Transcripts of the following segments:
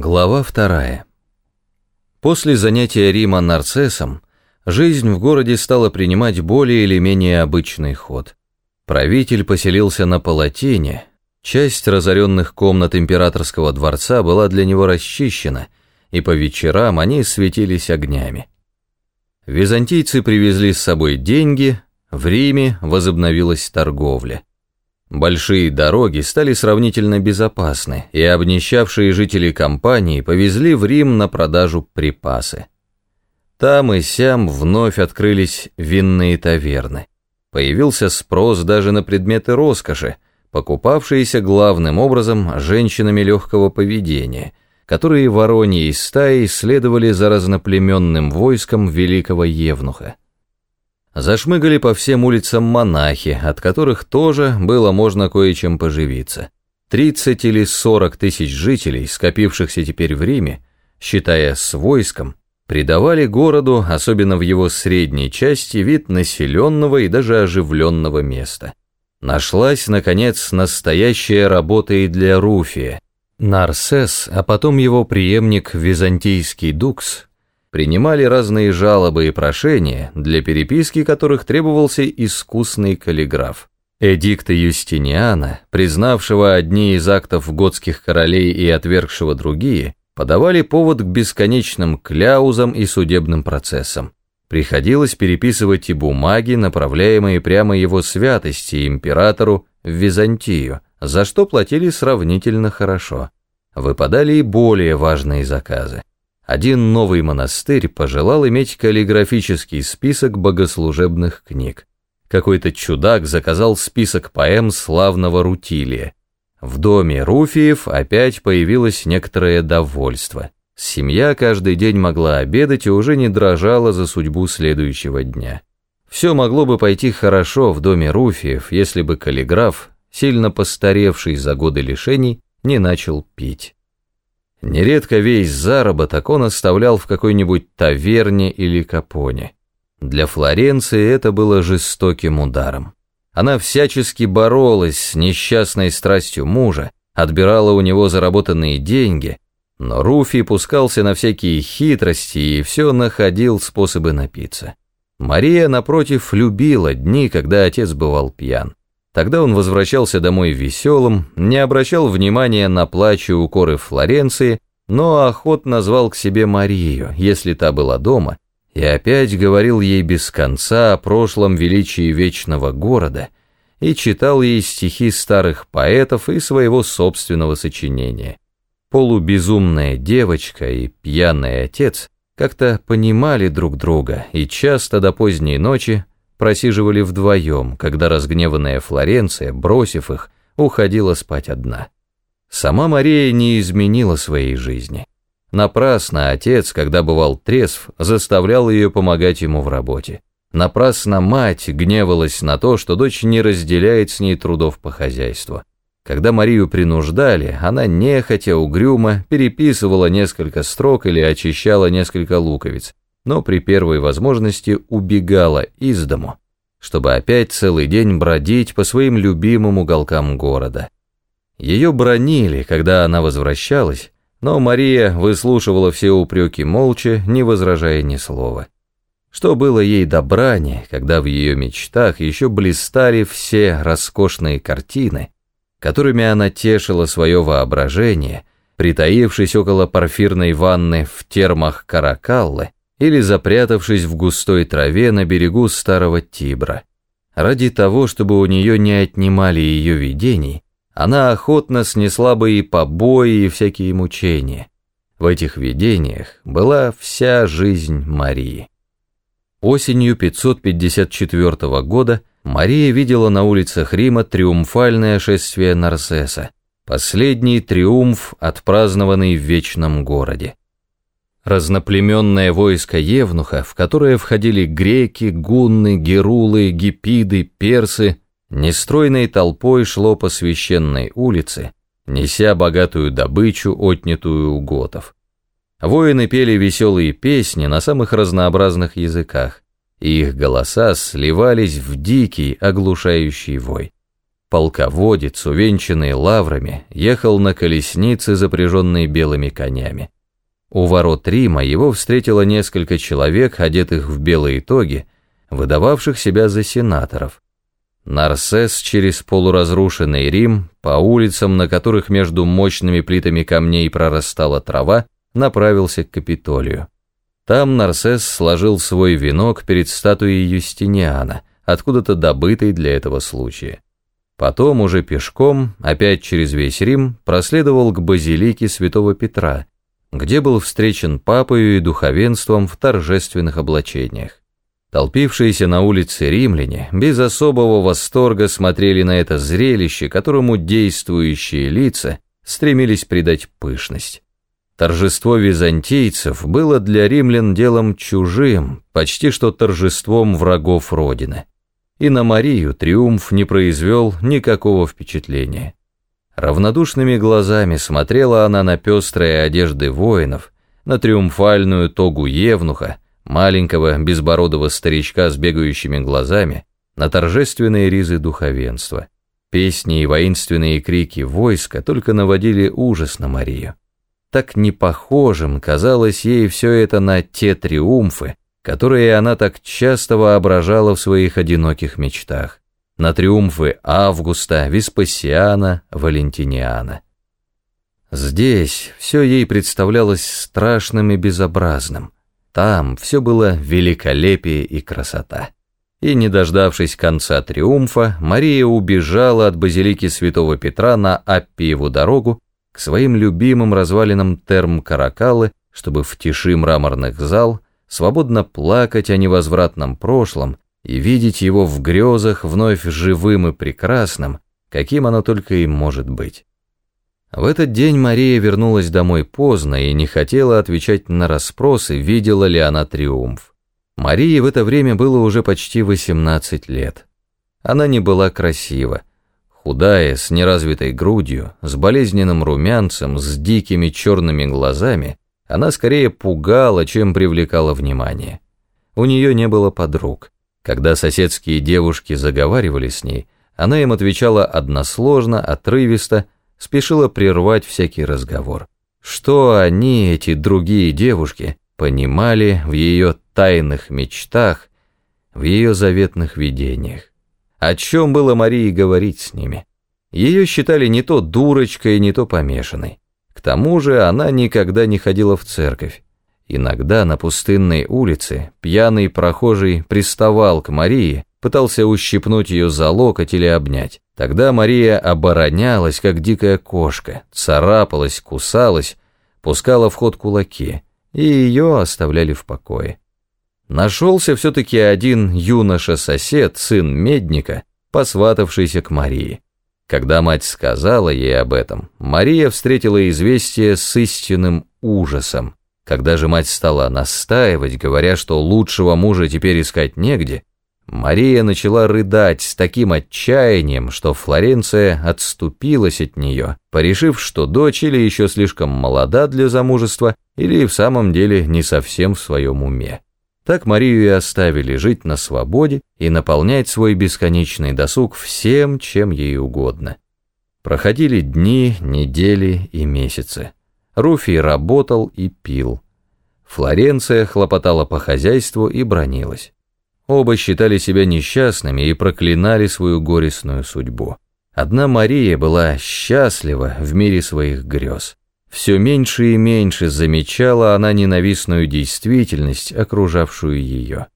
Глава вторая. После занятия Рима нарцессом, жизнь в городе стала принимать более или менее обычный ход. Правитель поселился на Палатине, часть разоренных комнат императорского дворца была для него расчищена, и по вечерам они светились огнями. Византийцы привезли с собой деньги, в Риме возобновилась торговля. Большие дороги стали сравнительно безопасны, и обнищавшие жители компании повезли в Рим на продажу припасы. Там и сям вновь открылись винные таверны. Появился спрос даже на предметы роскоши, покупавшиеся главным образом женщинами легкого поведения, которые вороньей стаей следовали за разноплеменным войском великого Евнуха. Зашмыгали по всем улицам монахи, от которых тоже было можно кое-чем поживиться. 30 или 40 тысяч жителей, скопившихся теперь в Риме, считая с войском, придавали городу, особенно в его средней части, вид населенного и даже оживленного места. Нашлась, наконец, настоящая работа и для Руфия. Нарсес, а потом его преемник византийский Дукс, принимали разные жалобы и прошения, для переписки которых требовался искусный каллиграф. Эдикта Юстиниана, признавшего одни из актов готских королей и отвергшего другие, подавали повод к бесконечным кляузам и судебным процессам. Приходилось переписывать и бумаги, направляемые прямо его святости императору в Византию, за что платили сравнительно хорошо. Выпадали и более важные заказы один новый монастырь пожелал иметь каллиграфический список богослужебных книг. Какой-то чудак заказал список поэм славного Рутилия. В доме Руфиев опять появилось некоторое довольство. Семья каждый день могла обедать и уже не дрожала за судьбу следующего дня. Все могло бы пойти хорошо в доме Руфиев, если бы каллиграф, сильно постаревший за годы лишений, не начал пить. Нередко весь заработок он оставлял в какой-нибудь таверне или капоне. Для Флоренции это было жестоким ударом. Она всячески боролась с несчастной страстью мужа, отбирала у него заработанные деньги, но Руфи пускался на всякие хитрости и все находил способы напиться. Мария, напротив, любила дни, когда отец бывал пьян. Тогда он возвращался домой веселым, не обращал внимания на плач и укоры Флоренции, но охотно звал к себе Марию, если та была дома, и опять говорил ей без конца о прошлом величии вечного города и читал ей стихи старых поэтов и своего собственного сочинения. Полубезумная девочка и пьяный отец как-то понимали друг друга и часто до поздней ночи просиживали вдвоем, когда разгневанная Флоренция, бросив их, уходила спать одна. Сама Мария не изменила своей жизни. Напрасно отец, когда бывал трезв, заставлял ее помогать ему в работе. Напрасно мать гневалась на то, что дочь не разделяет с ней трудов по хозяйству. Когда Марию принуждали, она нехотя угрюмо переписывала несколько строк или очищала несколько луковиц, но при первой возможности убегала из дому, чтобы опять целый день бродить по своим любимым уголкам города. Ее бронили, когда она возвращалась, но Мария выслушивала все упреки молча, не возражая ни слова. Что было ей до брани, когда в ее мечтах еще блистали все роскошные картины, которыми она тешила свое воображение, притаившись около парфирной ванны в термах Каракаллы, или запрятавшись в густой траве на берегу старого Тибра. Ради того, чтобы у нее не отнимали ее видений, она охотно снесла бы и побои, и всякие мучения. В этих видениях была вся жизнь Марии. Осенью 554 года Мария видела на улицах Рима триумфальное шествие Нарсеса, последний триумф, отпразднованный в вечном городе. Разноплеменное войско Евнуха, в которое входили греки, гунны, герулы, гипиды, персы, нестройной толпой шло по священной улице, неся богатую добычу, отнятую у готов. Воины пели веселые песни на самых разнообразных языках, и их голоса сливались в дикий, оглушающий вой. Полководец, увенчанный лаврами, ехал на колеснице, запряженной белыми конями. У ворот Рима его встретило несколько человек, одетых в белые тоги, выдававших себя за сенаторов. Нарсес через полуразрушенный Рим, по улицам, на которых между мощными плитами камней прорастала трава, направился к Капитолию. Там Нарсес сложил свой венок перед статуей Юстиниана, откуда-то добытой для этого случая. Потом уже пешком, опять через весь Рим, проследовал к базилике святого Петра, где был встречен папою и духовенством в торжественных облачениях. Толпившиеся на улице римляне без особого восторга смотрели на это зрелище, которому действующие лица стремились придать пышность. Торжество византийцев было для римлян делом чужим, почти что торжеством врагов Родины и на Марию триумф не произвел никакого впечатления. Равнодушными глазами смотрела она на пестрые одежды воинов, на триумфальную тогу Евнуха, маленького безбородого старичка с бегающими глазами, на торжественные ризы духовенства. Песни и воинственные крики войска только наводили ужас на Марию. Так непохожим казалось ей все это на те триумфы, которые она так часто воображала в своих одиноких мечтах, на триумфы Августа, Веспасиана, Валентиниана. Здесь все ей представлялось страшным и безобразным. Там все было великолепие и красота. И, не дождавшись конца триумфа, Мария убежала от базилики святого Петра на Аппиеву дорогу к своим любимым развалинам терм Каракалы, чтобы в тиши мраморных зал свободно плакать о невозвратном прошлом и видеть его в грезах вновь живым и прекрасным, каким оно только и может быть. В этот день Мария вернулась домой поздно и не хотела отвечать на расспросы, видела ли она триумф. Марии в это время было уже почти 18 лет. Она не была красива, худая, с неразвитой грудью, с болезненным румянцем, с дикими черными глазами, она скорее пугала, чем привлекала внимание. У нее не было подруг. Когда соседские девушки заговаривали с ней, она им отвечала односложно, отрывисто, спешила прервать всякий разговор. Что они, эти другие девушки, понимали в ее тайных мечтах, в ее заветных видениях? О чем было Марии говорить с ними? Ее считали не то дурочкой, не то помешанной. К тому же она никогда не ходила в церковь. Иногда на пустынной улице пьяный прохожий приставал к Марии, пытался ущипнуть ее за локоть или обнять. Тогда Мария оборонялась, как дикая кошка, царапалась, кусалась, пускала в ход кулаки, и ее оставляли в покое. Нашелся все-таки один юноша-сосед, сын медника, посватавшийся к Марии. Когда мать сказала ей об этом, Мария встретила известие с истинным ужасом. Когда же мать стала настаивать, говоря, что лучшего мужа теперь искать негде, Мария начала рыдать с таким отчаянием, что Флоренция отступилась от нее, порешив, что дочь или еще слишком молода для замужества, или в самом деле не совсем в своем уме. Так Марию и оставили жить на свободе и наполнять свой бесконечный досуг всем, чем ей угодно. Проходили дни, недели и месяцы. Руфий работал и пил. Флоренция хлопотала по хозяйству и бронилась. Оба считали себя несчастными и проклинали свою горестную судьбу. Одна Мария была счастлива в мире своих грез. Все меньше и меньше замечала она ненавистную действительность, окружавшую ее.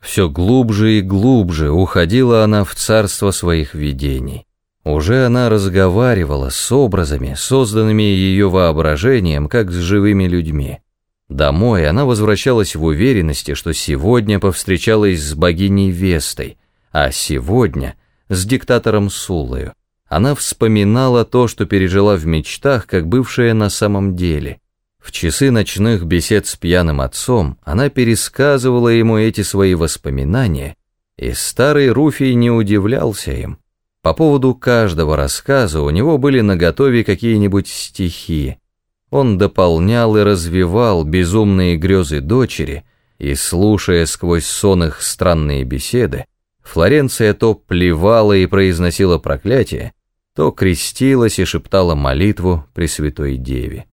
Все глубже и глубже уходила она в царство своих видений. Уже она разговаривала с образами, созданными ее воображением, как с живыми людьми. Домой она возвращалась в уверенности, что сегодня повстречалась с богиней Вестой, а сегодня с диктатором Сулою. Она вспоминала то, что пережила в мечтах, как бывшее на самом деле. В часы ночных бесед с пьяным отцом она пересказывала ему эти свои воспоминания, и старый Руфий не удивлялся им. По поводу каждого рассказа у него были наготове какие-нибудь стихи. Он дополнял и развивал безумные грезы дочери, и, слушая сквозь сон их странные беседы, Флоренция то плевала и произносила проклятие, то крестилась и шептала молитву Пресвятой Деве.